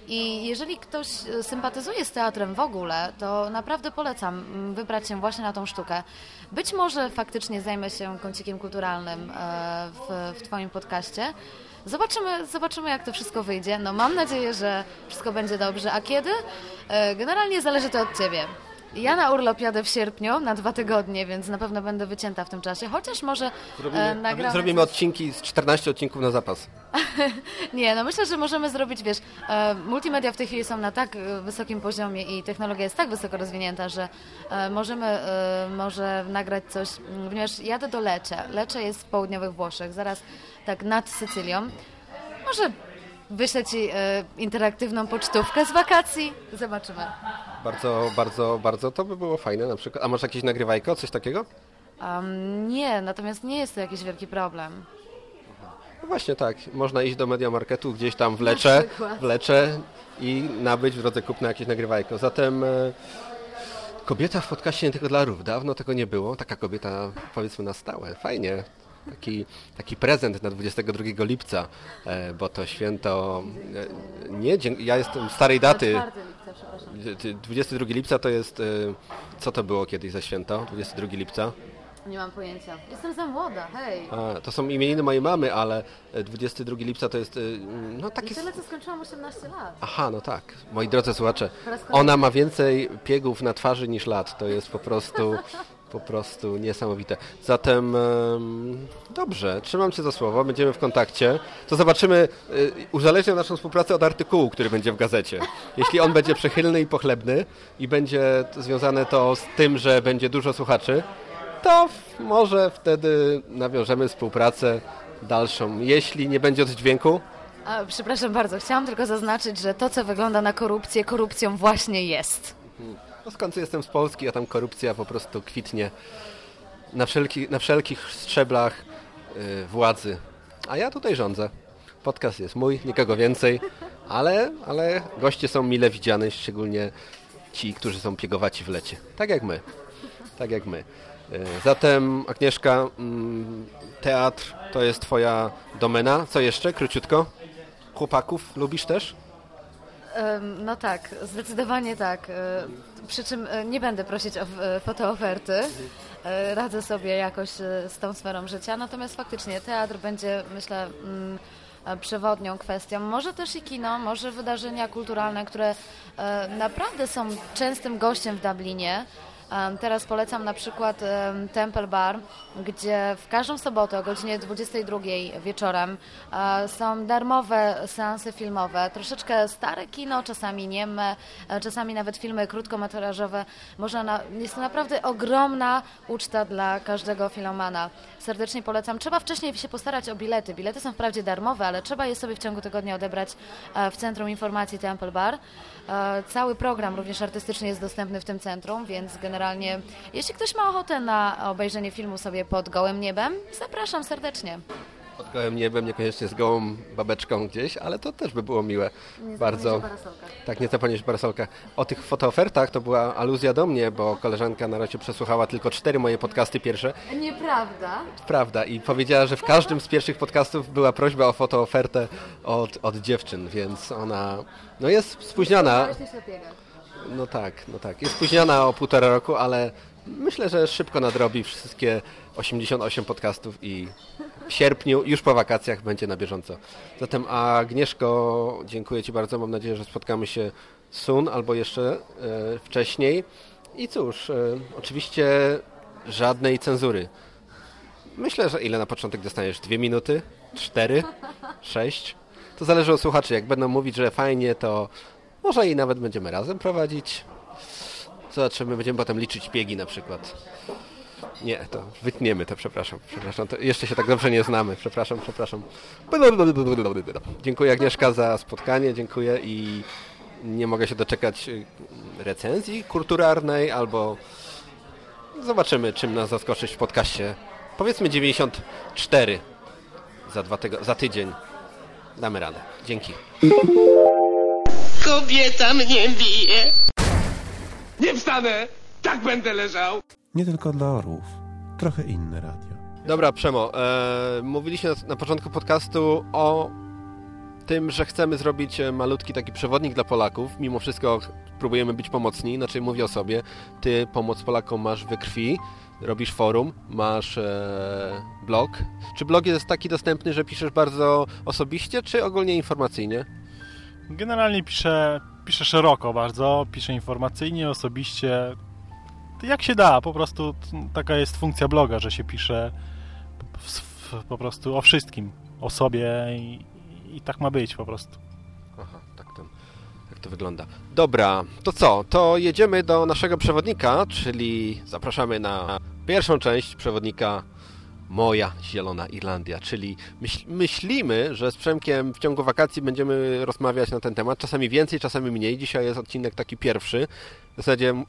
I jeżeli ktoś e, sympatyzuje z teatrem w ogóle, to naprawdę polecam mm, wybrać się właśnie na tą sztukę. Być może faktycznie zajmę się kącikiem kulturalnym w, w Twoim podcaście. Zobaczymy, zobaczymy, jak to wszystko wyjdzie. No, mam nadzieję, że wszystko będzie dobrze. A kiedy? Generalnie zależy to od Ciebie. Ja na urlop jadę w sierpniu na dwa tygodnie, więc na pewno będę wycięta w tym czasie. Chociaż może e, Zrobimy, nagramy zrobimy odcinki z 14 odcinków na zapas. Nie, no myślę, że możemy zrobić, wiesz, e, multimedia w tej chwili są na tak e, wysokim poziomie i technologia jest tak wysoko rozwinięta, że e, możemy e, może nagrać coś, m, ponieważ jadę do Lecce. Lecce jest w południowych Włoszech, zaraz tak nad Sycylią. Może wyślę Ci e, interaktywną pocztówkę z wakacji. Zobaczymy. Bardzo, bardzo, bardzo to by było fajne na przykład. A masz jakieś nagrywajko, coś takiego? Um, nie, natomiast nie jest to jakiś wielki problem. właśnie tak. Można iść do Mediamarketu gdzieś tam w Lecze, w Lecze i nabyć w drodze kupna jakieś nagrywajko. Zatem e, kobieta w podcaście nie tylko dla rów. Dawno tego nie było. Taka kobieta powiedzmy na stałe. Fajnie. Taki, taki prezent na 22 lipca, e, bo to święto e, nie, ja jestem starej daty. 4 lipca, przepraszam. 22 lipca to jest, e, co to było kiedyś za święto? 22 lipca? Nie mam pojęcia. Jestem za młoda, hej. A, to są imieniny mojej mamy, ale e, 22 lipca to jest, no I taki... tyle, co skończyłam 18 lat. Aha, no tak. Moi drodzy słuchacze, ona ma więcej piegów na twarzy niż lat. To jest po prostu, po prostu niesamowite. Zatem em, dobrze, trzymam Cię za słowo, będziemy w kontakcie. To zobaczymy, y, uzależniam naszą współpracę od artykułu, który będzie w gazecie. Jeśli on będzie przychylny i pochlebny i będzie związane to z tym, że będzie dużo słuchaczy, to może wtedy nawiążemy współpracę dalszą. Jeśli nie będzie oddźwięku, A, przepraszam bardzo, chciałam tylko zaznaczyć, że to, co wygląda na korupcję, korupcją właśnie jest. No skąd jestem z Polski, a tam korupcja po prostu kwitnie na, wszelki, na wszelkich szczeblach y, władzy. A ja tutaj rządzę. Podcast jest mój, nikogo więcej, ale, ale goście są mile widziane, szczególnie ci, którzy są piegowaci w lecie. Tak jak my. Tak jak my. Y, Zatem Agnieszka, mm, teatr to jest twoja domena. Co jeszcze? Króciutko. Chłopaków lubisz też? No tak, zdecydowanie tak. E, Przy czym e, nie będę prosić o fotooferty. E, Radzę sobie jakoś z tą sferą życia. Natomiast faktycznie teatr będzie, myślę, mm, przewodnią kwestią. Może też i kino, może wydarzenia kulturalne, które naprawdę są częstym gościem w Dublinie. Teraz polecam na przykład em, Temple Bar, gdzie w każdą sobotę o godzinie 22 wieczorem e, są darmowe seanse filmowe. Troszeczkę stare kino, czasami nieme, e, czasami nawet filmy krótkometrażowe. Można na, jest to naprawdę ogromna uczta dla każdego filmana. Serdecznie polecam. Trzeba wcześniej się postarać o bilety. Bilety są wprawdzie darmowe, ale trzeba je sobie w ciągu tygodnia odebrać e, w Centrum Informacji Temple Bar. Cały program również artystyczny jest dostępny w tym centrum, więc generalnie, jeśli ktoś ma ochotę na obejrzenie filmu sobie pod gołym niebem, zapraszam serdecznie. Pod gołym niebem, niekoniecznie z gołą babeczką gdzieś, ale to też by było miłe. Nie Bardzo. Tak, nie zapomnieć o parasolkach. O tych fotoofertach to była aluzja do mnie, bo koleżanka na razie przesłuchała tylko cztery moje podcasty pierwsze. Nieprawda. Prawda. I powiedziała, że w każdym z pierwszych podcastów była prośba o fotoofertę od, od dziewczyn, więc ona no jest spóźniona. No tak, no tak. Jest spóźniona o półtora roku, ale myślę, że szybko nadrobi wszystkie 88 podcastów i w sierpniu, już po wakacjach, będzie na bieżąco. Zatem Agnieszko, dziękuję Ci bardzo. Mam nadzieję, że spotkamy się soon albo jeszcze e, wcześniej. I cóż, e, oczywiście żadnej cenzury. Myślę, że ile na początek dostaniesz? Dwie minuty? Cztery? Sześć? To zależy od słuchaczy. Jak będą mówić, że fajnie, to może i nawet będziemy razem prowadzić. Zobaczymy, będziemy potem liczyć biegi na przykład. Nie, to wytniemy to, przepraszam. Przepraszam, to jeszcze się tak dobrze nie znamy. Przepraszam, przepraszam. Dziękuję Agnieszka za spotkanie, dziękuję i nie mogę się doczekać y, recenzji kulturalnej albo zobaczymy, czym nas zaskoczyć w podcaście. Powiedzmy 94 za, dwa za tydzień. Damy radę. Dzięki. Kobieta mnie bije. Nie wstanę! Tak będę leżał! Nie tylko dla orłów. Trochę inne radio. Dobra, Przemo, e, mówiliśmy na, na początku podcastu o tym, że chcemy zrobić e, malutki taki przewodnik dla Polaków. Mimo wszystko próbujemy być pomocni, znaczy mówię o sobie. Ty pomoc Polakom masz we krwi, robisz forum, masz e, blog. Czy blog jest taki dostępny, że piszesz bardzo osobiście, czy ogólnie informacyjnie? Generalnie piszę, piszę szeroko bardzo, piszę informacyjnie, osobiście, jak się da, po prostu taka jest funkcja bloga, że się pisze po prostu o wszystkim, o sobie i, i tak ma być po prostu. Aha, tak to, tak to wygląda. Dobra, to co? To jedziemy do naszego przewodnika, czyli zapraszamy na pierwszą część przewodnika Moja Zielona Irlandia, czyli myśl, myślimy, że z Przemkiem w ciągu wakacji będziemy rozmawiać na ten temat, czasami więcej, czasami mniej. Dzisiaj jest odcinek taki pierwszy, w zasadzie mm,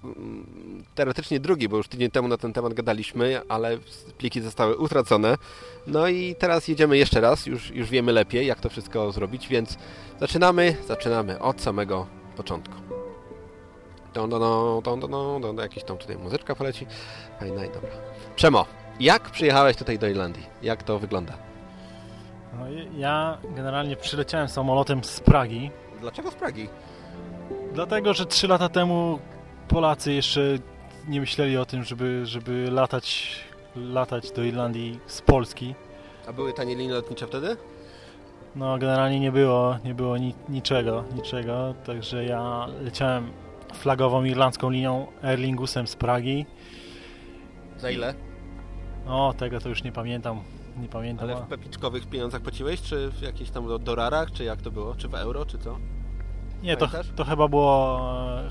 teoretycznie drugi, bo już tydzień temu na ten temat gadaliśmy, ale pliki zostały utracone. No i teraz jedziemy jeszcze raz, już, już wiemy lepiej, jak to wszystko zrobić, więc zaczynamy, zaczynamy od samego początku. Don, don, don, don, don, don, jakiś tam tutaj muzyczka poleci. Fajna i dobra. Przemo, jak przyjechałeś tutaj do Irlandii? Jak to wygląda? No, ja generalnie przyleciałem samolotem z Pragi, Dlaczego z Pragi? dlatego że 3 lata temu Polacy jeszcze nie myśleli o tym, żeby, żeby latać, latać do Irlandii z Polski. A były tanie linie lotnicze wtedy? No generalnie nie było, nie było ni niczego, niczego, także ja leciałem flagową irlandzką linią Aer Lingusem z Pragi. Za ile? O, tego to już nie pamiętam, nie pamiętam. Ale w pepiczkowych pieniądzach płaciłeś, czy w jakichś tam do- dorarach, czy jak to było? Czy w euro, czy co? Nie, to, to chyba, było,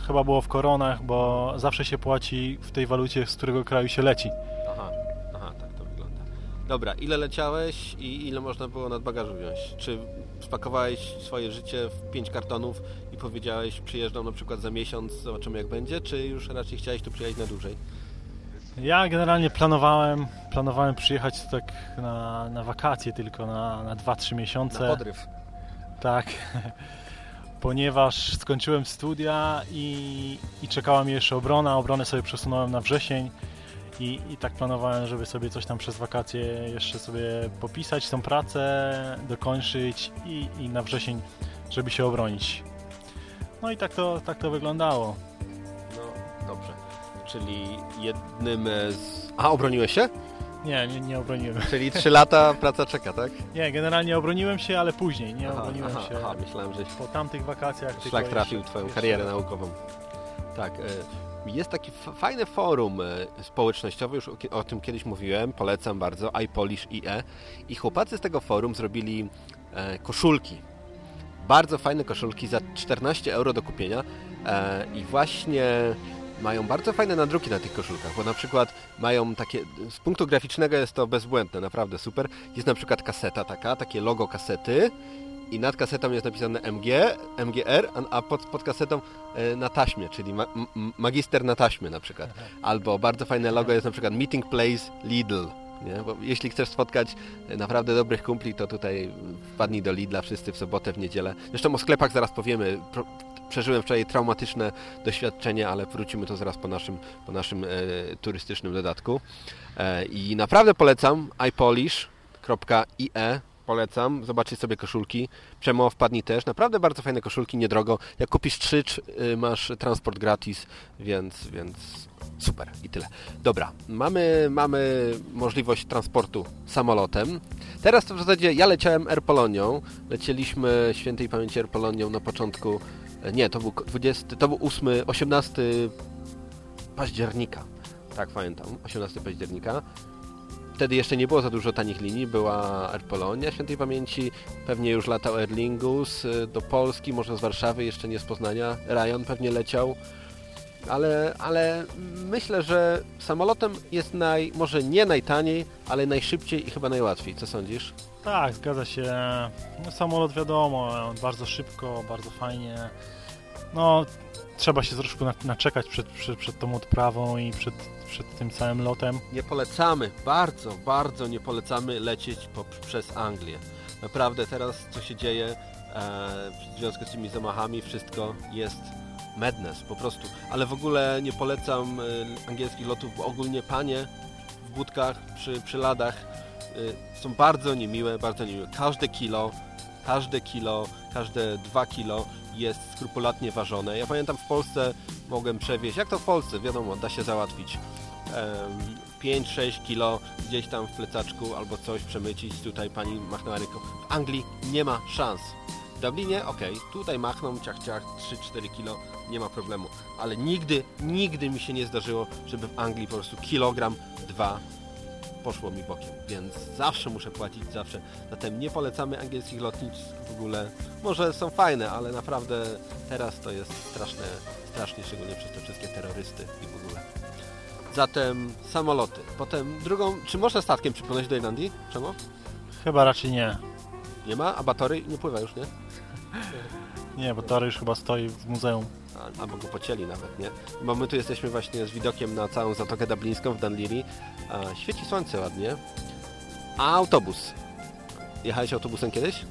chyba było w koronach, bo zawsze się płaci w tej walucie, z którego kraju się leci. Aha, aha, tak to wygląda. Dobra, ile leciałeś i ile można było nad bagażu wziąć? Czy spakowałeś swoje życie w pięć kartonów i powiedziałeś, przyjeżdżam na przykład za miesiąc, zobaczymy jak będzie, czy już raczej chciałeś tu przyjechać na dłużej? Ja generalnie planowałem, planowałem przyjechać tak na, na wakacje tylko, na, na 2-3 miesiące. Na podryw. Tak, ponieważ skończyłem studia i, i czekała mi jeszcze obrona. Obronę sobie przesunąłem na wrzesień i, i tak planowałem, żeby sobie coś tam przez wakacje jeszcze sobie popisać, tą pracę, dokończyć i, i na wrzesień, żeby się obronić. No i tak to, tak to wyglądało. No, dobrze. Czyli jednym z... A, obroniłeś się? Nie, nie, nie obroniłem. Czyli trzy lata praca czeka, tak? Nie, generalnie obroniłem się, ale później. Nie Aha, obroniłem aha, się aha, myślałem, że po tamtych wakacjach. szlak trafił jeszcze- twoją jeszcze- karierę naukową. Tak. e, Jest taki f- fajne forum e, społecznościowe, już o, tym kiedyś mówiłem, polecam bardzo, iPolish.ie i chłopacy z tego forum zrobili e, koszulki. Bardzo fajne koszulki za 14 euro do kupienia e, i właśnie mają bardzo fajne nadruki na tych koszulkach, bo na przykład mają takie, z punktu graficznego jest to bezbłędne, naprawdę super. Jest na przykład kaseta taka, takie logo kasety i nad kasetą jest napisane MG, MGR, a- pod, pod kasetą e, na taśmie, czyli ma, magister na taśmie na przykład. Albo bardzo fajne logo jest na przykład Meeting Place Lidl. Nie? Bo jeśli chcesz spotkać e, naprawdę dobrych kumpli, to tutaj wpadnij do Lidla wszyscy w sobotę, w niedzielę. Zresztą o sklepach zaraz powiemy. Pro, przeżyłem wczoraj traumatyczne doświadczenie, ale wrócimy to zaraz po naszym, po naszym e, turystycznym dodatku. E, I naprawdę polecam ipolish.ie polecam, zobaczcie sobie koszulki. Przemo wpadnij też, naprawdę bardzo fajne koszulki, niedrogo. Jak kupisz trzy, y, masz transport gratis, więc, więc super i tyle. Dobra, mamy, mamy możliwość transportu samolotem. Teraz to w zasadzie ja leciałem Air Polonią, lecieliśmy świętej pamięci Air Polonią na początku, nie, to był ko- 20, to był 8, 18 października. Tak, pamiętam, 18 października. Wtedy jeszcze nie było za dużo tanich linii, była Air Polonia świętej pamięci, pewnie już latał Aer Lingus y, do Polski, może z Warszawy, jeszcze nie z Poznania. Ryan pewnie leciał, ale, ale myślę, że samolotem jest naj, może nie najtaniej, ale najszybciej i chyba najłatwiej. Co sądzisz? Tak, zgadza się. No, samolot wiadomo, bardzo szybko, bardzo fajnie. No, trzeba się troszkę na- naczekać przed, przed, przed tą odprawą i przed, przed tym całym lotem. Nie polecamy, bardzo, bardzo nie polecamy lecieć po, przez Anglię. Naprawdę teraz co się dzieje e, w związku z tymi zamachami, wszystko jest madness po prostu. Ale w ogóle nie polecam e, angielskich lotów, bo ogólnie panie w budkach przy, przy ladach są bardzo niemiłe, bardzo niemiłe. Każde kilo, każde kilo, każde dwa kilo jest skrupulatnie ważone. Ja pamiętam w Polsce mogłem przewieźć, jak to w Polsce, wiadomo, da się załatwić. em, 5-6 kilo gdzieś tam w plecaczku albo coś przemycić, tutaj pani machnęła ręką. W Anglii nie ma szans. W Dublinie, okej, tutaj machną ciach ciach 3-4 kilo, nie ma problemu. Ale nigdy, nigdy mi się nie zdarzyło, żeby w Anglii po prostu kilogram, dwa poszło mi bokiem, więc zawsze muszę płacić, zawsze. Zatem nie polecamy angielskich lotnisk w ogóle. Może są fajne, ale naprawdę teraz to jest straszne, strasznie, szczególnie przez te wszystkie terrorysty i w ogóle. Zatem samoloty. Potem drugą... Czy można statkiem przypłynąć do Irlandii? Czemu? Chyba raczej nie. Nie ma? A Batory nie pływa już, nie? Nie, bo Tory już chyba stoi w muzeum. Albo go pocięli nawet, nie? Bo my tu jesteśmy właśnie z widokiem na całą Zatokę Dublińską w Dunleary. Świeci słońce ładnie. A autobus. Jechałeś autobusem kiedyś?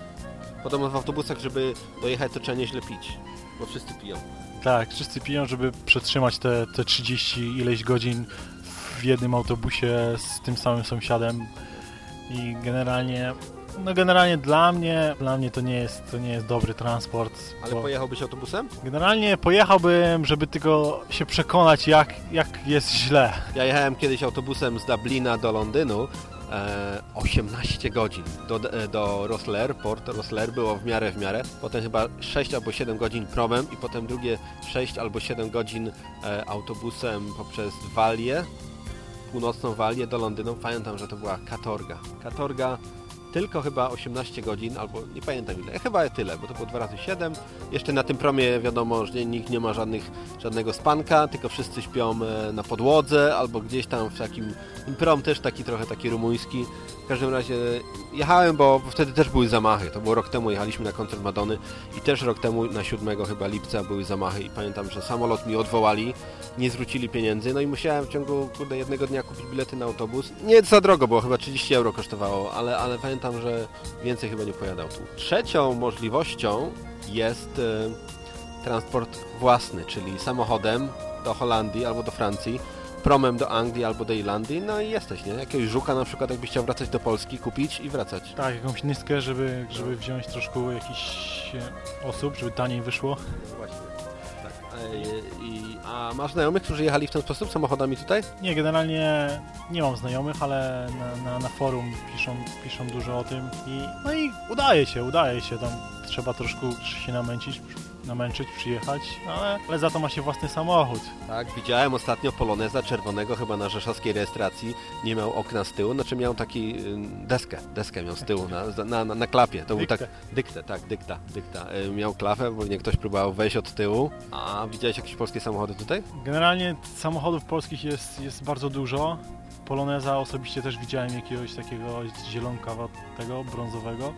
Podobno w autobusach, żeby dojechać, to trzeba nieźle pić. Bo wszyscy piją. Tak, wszyscy piją, żeby przetrzymać te, te 30 ileś godzin w jednym autobusie z tym samym sąsiadem i generalnie no generalnie dla mnie dla mnie to nie jest to nie jest dobry transport. Ale bo pojechałbyś autobusem? Generalnie pojechałbym, żeby tylko się przekonać jak, jak jest źle. Ja jechałem kiedyś autobusem z Dublina do Londynu. E, 18 godzin do, e, do Rosslare, port Rosslare było w miarę w miarę. Potem chyba 6 albo 7 godzin promem i potem drugie 6 albo 7 godzin e, autobusem poprzez Walię, północną Walię do Londynu. Pamiętam, że to była katorga. Katorga tylko chyba 18 godzin, albo nie pamiętam ile, chyba tyle, bo to było 2 razy 7. Jeszcze na tym promie wiadomo, że nikt nie ma żadnych, żadnego spanka, tylko wszyscy śpią e, na podłodze, albo gdzieś tam w takim... Ten prom też taki trochę taki rumuński. W każdym razie jechałem, bo wtedy też były zamachy. To było rok temu, jechaliśmy na koncert Madony i też rok temu na 7 chyba lipca były zamachy i pamiętam, że samolot mi odwołali, nie zwrócili pieniędzy, no i musiałem w ciągu kurde, jednego dnia kupić bilety na autobus. Nie za drogo, bo chyba 30 euro kosztowało, ale, ale pamiętam, że więcej chyba nie pojadał tu. Trzecią możliwością jest e, transport własny, czyli samochodem do Holandii albo do Francji, promem do Anglii albo do Irlandii, no i jesteś, nie? Jakiegoś żuka na przykład, jakbyś chciał wracać do Polski, kupić i wracać. Tak, jakąś nyskę, żeby, żeby wziąć troszkę jakichś e, osób, żeby taniej wyszło. Właśnie. Tak. E, i, a masz znajomych, którzy jechali w ten sposób samochodami tutaj? Nie, generalnie nie mam znajomych, ale na, na, na forum piszą, piszą dużo o tym i no i udaje się, udaje się tam trzeba troszkę się namęcić, namęczyć, przyjechać, ale, ale za to ma się własny samochód. Tak, widziałem ostatnio Poloneza czerwonego chyba na rzeszowskiej rejestracji, nie miał okna z tyłu, znaczy miał taki y, deskę, deskę miał z tyłu na, na, na, na klapie, to był tak, dyktę, tak, dykta, dykta, Y, miał klapę, bo nie ktoś próbował wejść od tyłu, a widziałeś jakieś polskie samochody tutaj? Generalnie samochodów polskich jest, jest bardzo dużo. Poloneza osobiście też widziałem jakiegoś takiego zielonka tego brązowego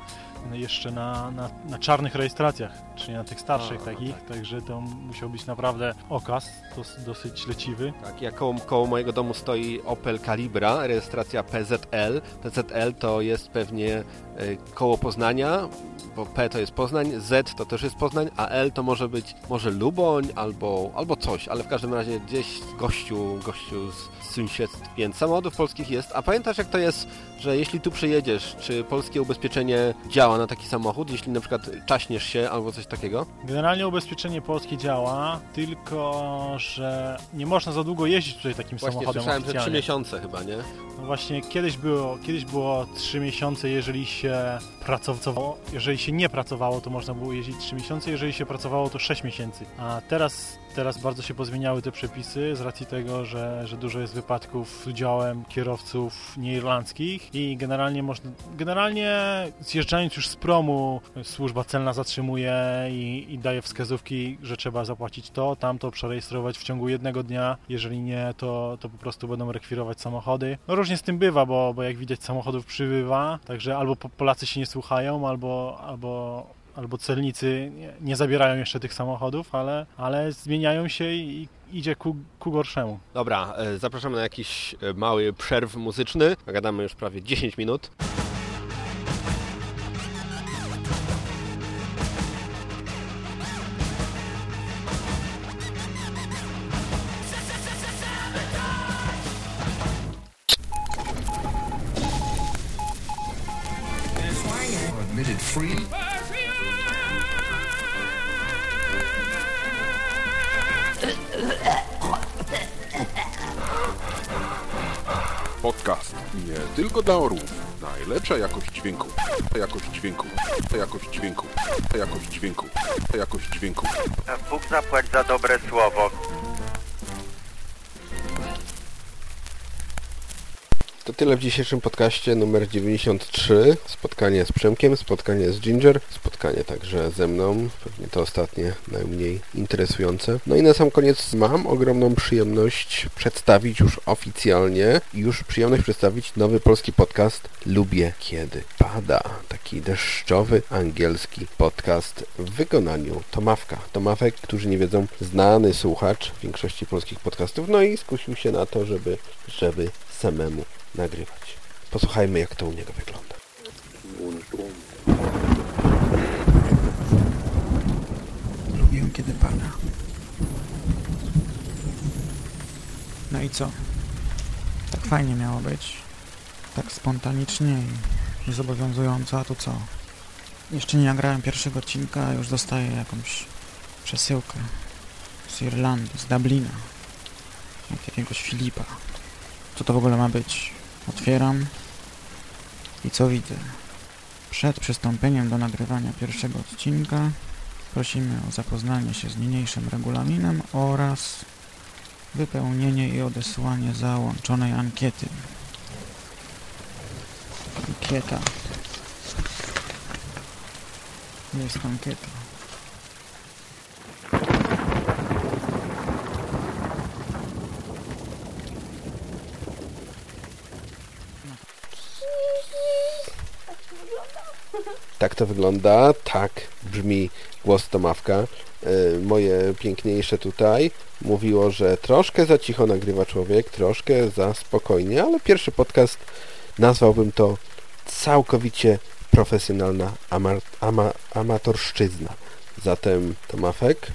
jeszcze na, na, na czarnych rejestracjach, czyli na tych starszych A, takich, tak. także to musiał być naprawdę okaz, dos, dosyć leciwy. Tak, ja koło, koło mojego domu stoi Opel Calibra, rejestracja PZL. PZL to jest pewnie y, koło Poznania, bo P to jest Poznań, Z to też jest Poznań, a L to może być może Luboń albo, albo coś, ale w każdym razie gdzieś gościu, gościu z sąsiedztw, więc samochodów polskich jest. A pamiętasz jak to jest, że jeśli tu przyjedziesz, czy polskie ubezpieczenie działa na taki samochód, jeśli na przykład czaśniesz się albo coś takiego? Generalnie ubezpieczenie polskie działa, tylko że nie można za długo jeździć tutaj takim Właśnie samochodem słyszałem, że oficjalnie. 3 miesiące chyba, nie? No właśnie, kiedyś było, kiedyś było 3 miesiące, jeżeli się pracowało. Jeżeli się nie pracowało, to można było jeździć 3 miesiące, jeżeli się pracowało, to 6 miesięcy. A teraz, teraz bardzo się pozmieniały te przepisy z racji tego, że, że dużo jest wypadków z udziałem kierowców nieirlandzkich i generalnie można, generalnie zjeżdżając już z promu, służba celna zatrzymuje i, i daje wskazówki, że trzeba zapłacić to, tamto, przerejestrować w ciągu jednego dnia. Jeżeli nie, to, to po prostu będą rekwirować samochody. No różnie z tym bywa, bo, bo jak widać samochodów przybywa, także albo po- Polacy się nie słuchają, albo, albo, albo celnicy nie, nie zabierają jeszcze tych samochodów, ale, ale zmieniają się i idzie ku, ku gorszemu. Dobra, e, zapraszamy na jakiś e, mały przerw muzyczny. Gadamy już prawie 10 minut. Podcast nie tylko dla orłów. Najlepsza jakość dźwięku. Jakość dźwięku. Jakość dźwięku. Jakość dźwięku. Jakość dźwięku. Bóg zapłać za dobre słowo. Tyle w dzisiejszym podcaście numer 93. Spotkanie z Przemkiem, spotkanie z Ginger, spotkanie także ze mną. Pewnie to ostatnie najmniej interesujące. No i na sam koniec mam ogromną przyjemność przedstawić już oficjalnie, już przyjemność przedstawić nowy polski podcast Lubię Kiedy Pada. Taki deszczowy, angielski podcast w wykonaniu Tomawka. Tomawek, którzy nie wiedzą, znany słuchacz większości polskich podcastów, no i skusił się na to, żeby, żeby samemu nagrywać. Posłuchajmy, jak to u niego wygląda. Lubię, kiedy pada. No i co? Tak fajnie miało być. Tak spontanicznie i niezobowiązująco, a tu co? Jeszcze nie nagrałem pierwszego odcinka, a już dostaję jakąś przesyłkę z Irlandii, z Dublina. Od jakiegoś Filipa. Co to w ogóle ma być? Otwieram i co widzę? Przed przystąpieniem do nagrywania pierwszego odcinka prosimy o zapoznanie się z niniejszym regulaminem oraz wypełnienie i odesłanie załączonej ankiety. Ankieta. Jest ankieta. Tak to wygląda, tak brzmi głos Tomawka. E, Moje piękniejsze tutaj mówiło, że troszkę za cicho nagrywa człowiek, troszkę za spokojnie, ale pierwszy podcast nazwałbym to całkowicie profesjonalna ama, ama, amatorszczyzna. Zatem Tomafek,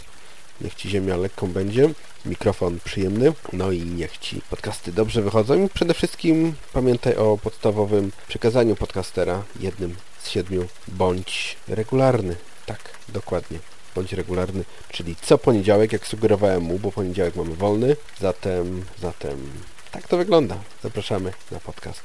niech Ci ziemia lekką będzie, mikrofon przyjemny, no i niech Ci podcasty dobrze wychodzą. I przede wszystkim pamiętaj o podstawowym przekazaniu podcastera, jednym z siedmiu, bądź regularny. Tak, dokładnie. Bądź regularny, czyli co poniedziałek, jak sugerowałem mu, bo poniedziałek mamy wolny, zatem, zatem tak to wygląda. Zapraszamy na podcast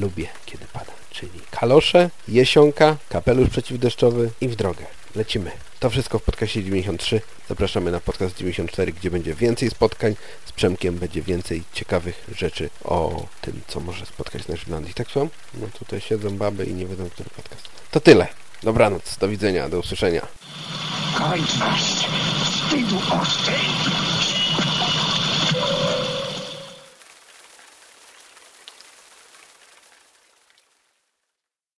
Lubię, kiedy pada, czyli kalosze, jesionka, kapelusz przeciwdeszczowy i w drogę. Lecimy. To wszystko w podcastie 93. Zapraszamy na podcast 94, gdzie będzie więcej spotkań z Przemkiem, będzie więcej ciekawych rzeczy o tym, co może spotkać nas w Irlandii. Tak słucham? No tutaj siedzą baby i nie wiedzą, który podcast. To tyle. Dobranoc, do widzenia, do usłyszenia. Wstydu oszczędź.